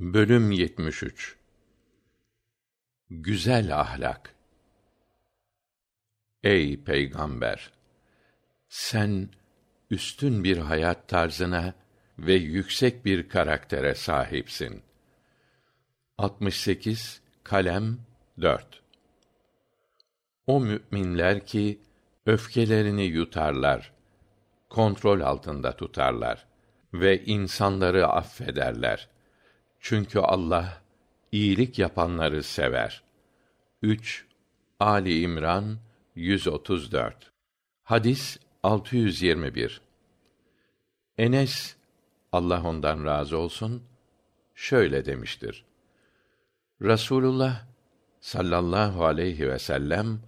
Bölüm 73 Güzel ahlak Ey peygamber sen üstün bir hayat tarzına ve yüksek bir karaktere sahipsin. 68 Kalem 4 O müminler ki öfkelerini yutarlar, kontrol altında tutarlar ve insanları affederler. Çünkü Allah iyilik yapanları sever. 3 Ali İmran 134 Hadis 621 Enes Allah ondan razı olsun şöyle demiştir. Rasulullah sallallahu aleyhi ve sellem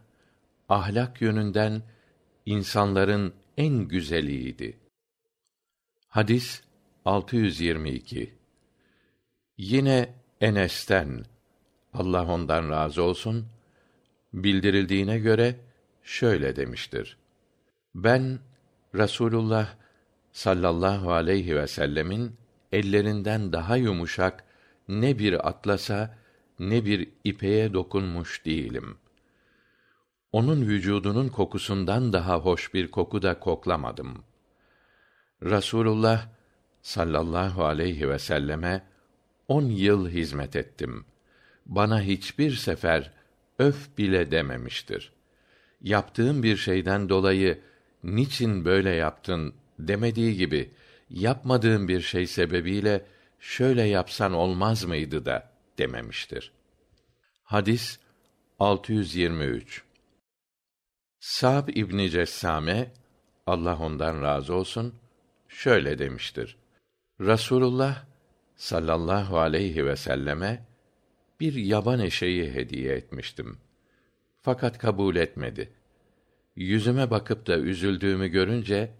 ahlak yönünden insanların en güzeliydi. Hadis 622 Yine Enes'ten Allah ondan razı olsun bildirildiğine göre şöyle demiştir. Ben Rasulullah sallallahu aleyhi ve sellemin ellerinden daha yumuşak ne bir atlasa ne bir ipeğe dokunmuş değilim. Onun vücudunun kokusundan daha hoş bir koku da koklamadım. Rasulullah sallallahu aleyhi ve selleme on yıl hizmet ettim. Bana hiçbir sefer öf bile dememiştir. Yaptığım bir şeyden dolayı niçin böyle yaptın demediği gibi yapmadığım bir şey sebebiyle şöyle yapsan olmaz mıydı da dememiştir. Hadis 623 Sa'b İbni Cessame Allah ondan razı olsun şöyle demiştir. Rasulullah sallallahu aleyhi ve selleme bir yaban eşeği hediye etmiştim. Fakat kabul etmedi. Yüzüme bakıp da üzüldüğümü görünce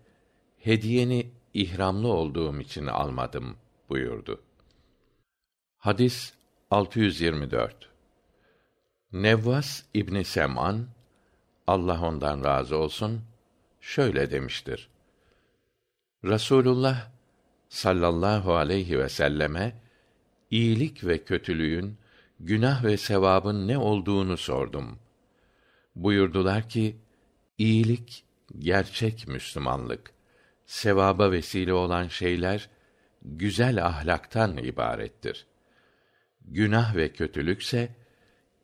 hediyeni ihramlı olduğum için almadım buyurdu. Hadis 624 Nevvas İbni Sem'an Allah ondan razı olsun şöyle demiştir. Rasulullah sallallahu aleyhi ve selleme iyilik ve kötülüğün, günah ve sevabın ne olduğunu sordum. Buyurdular ki, iyilik gerçek Müslümanlık. Sevaba vesile olan şeyler güzel ahlaktan ibarettir. Günah ve kötülükse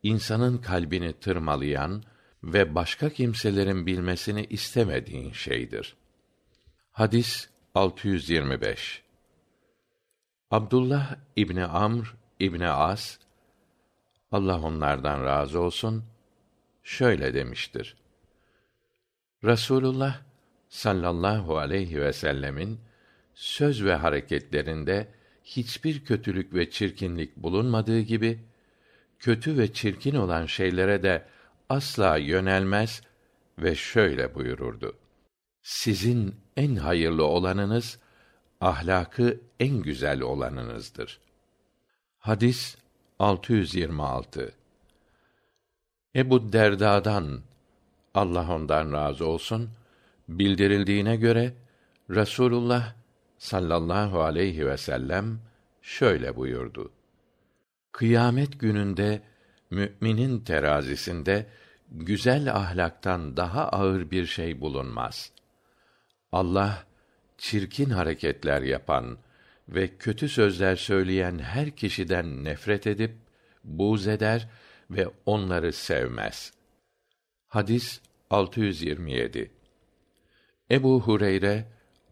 insanın kalbini tırmalayan ve başka kimselerin bilmesini istemediğin şeydir. Hadis 625 Abdullah İbni Amr İbni As Allah onlardan razı olsun şöyle demiştir. Rasulullah sallallahu aleyhi ve sellemin söz ve hareketlerinde hiçbir kötülük ve çirkinlik bulunmadığı gibi kötü ve çirkin olan şeylere de asla yönelmez ve şöyle buyururdu sizin en hayırlı olanınız ahlakı en güzel olanınızdır. Hadis 626 Ebu Derda'dan Allah ondan razı olsun bildirildiğine göre Rasulullah sallallahu aleyhi ve sellem şöyle buyurdu. Kıyamet gününde müminin terazisinde güzel ahlaktan daha ağır bir şey bulunmaz. Allah çirkin hareketler yapan ve kötü sözler söyleyen her kişiden nefret edip buğz eder ve onları sevmez. Hadis 627. Ebu Hureyre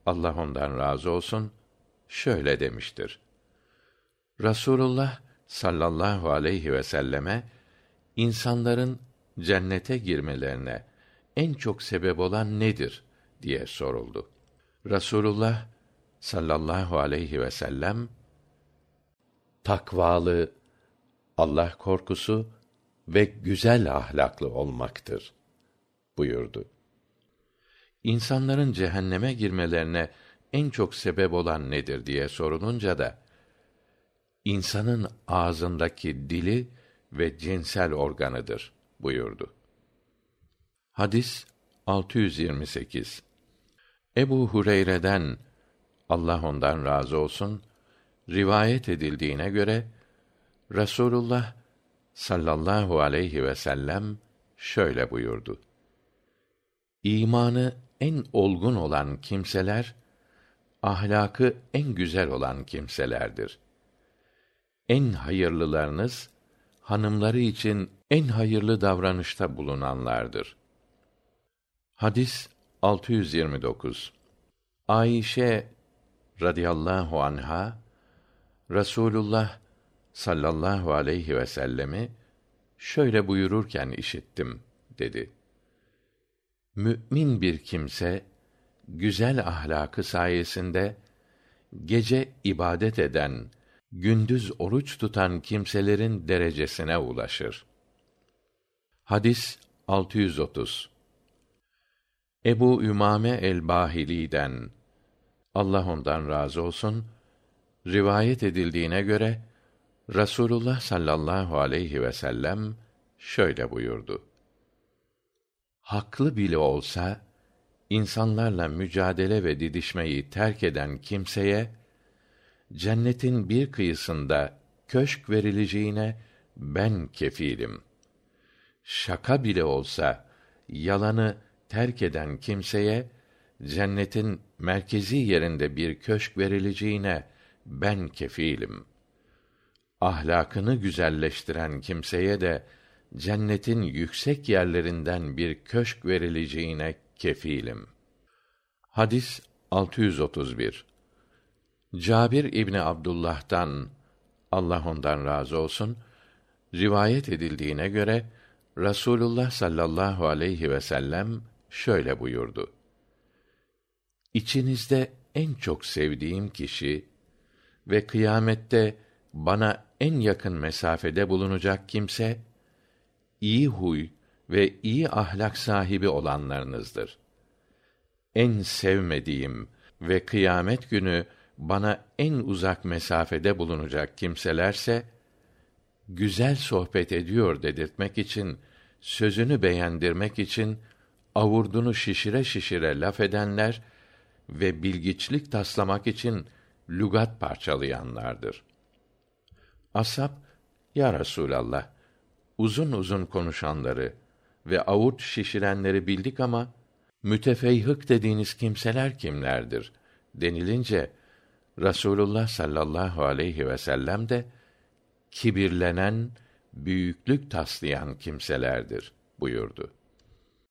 Allah ondan razı olsun şöyle demiştir. Rasulullah sallallahu aleyhi ve selleme insanların cennete girmelerine en çok sebep olan nedir diye soruldu. Rasulullah sallallahu aleyhi ve sellem takvalı, Allah korkusu ve güzel ahlaklı olmaktır buyurdu. İnsanların cehenneme girmelerine en çok sebep olan nedir diye sorulunca da insanın ağzındaki dili ve cinsel organıdır buyurdu. Hadis 628 Ebu Hureyre'den Allah ondan razı olsun rivayet edildiğine göre Rasulullah sallallahu aleyhi ve sellem şöyle buyurdu. İmanı en olgun olan kimseler ahlakı en güzel olan kimselerdir. En hayırlılarınız hanımları için en hayırlı davranışta bulunanlardır. Hadis 629. Ayşe radıyallahu anha Rasulullah sallallahu aleyhi ve sellemi şöyle buyururken işittim dedi. Mü'min bir kimse güzel ahlakı sayesinde gece ibadet eden, gündüz oruç tutan kimselerin derecesine ulaşır. Hadis 630. Ebu Ümame el-Bahili'den Allah ondan razı olsun rivayet edildiğine göre Rasulullah sallallahu aleyhi ve sellem şöyle buyurdu. Haklı bile olsa insanlarla mücadele ve didişmeyi terk eden kimseye cennetin bir kıyısında köşk verileceğine ben kefilim. Şaka bile olsa yalanı terk eden kimseye cennetin merkezi yerinde bir köşk verileceğine ben kefilim. Ahlakını güzelleştiren kimseye de cennetin yüksek yerlerinden bir köşk verileceğine kefilim. Hadis 631. Cabir İbni Abdullah'tan Allah ondan razı olsun rivayet edildiğine göre Rasulullah sallallahu aleyhi ve sellem şöyle buyurdu. İçinizde en çok sevdiğim kişi ve kıyamette bana en yakın mesafede bulunacak kimse iyi huy ve iyi ahlak sahibi olanlarınızdır. En sevmediğim ve kıyamet günü bana en uzak mesafede bulunacak kimselerse güzel sohbet ediyor dedirtmek için sözünü beğendirmek için avurdunu şişire şişire laf edenler ve bilgiçlik taslamak için lügat parçalayanlardır. Asap, ya Resûlallah, uzun uzun konuşanları ve avurt şişirenleri bildik ama mütefeyhık dediğiniz kimseler kimlerdir denilince Rasulullah sallallahu aleyhi ve sellem de kibirlenen, büyüklük taslayan kimselerdir buyurdu.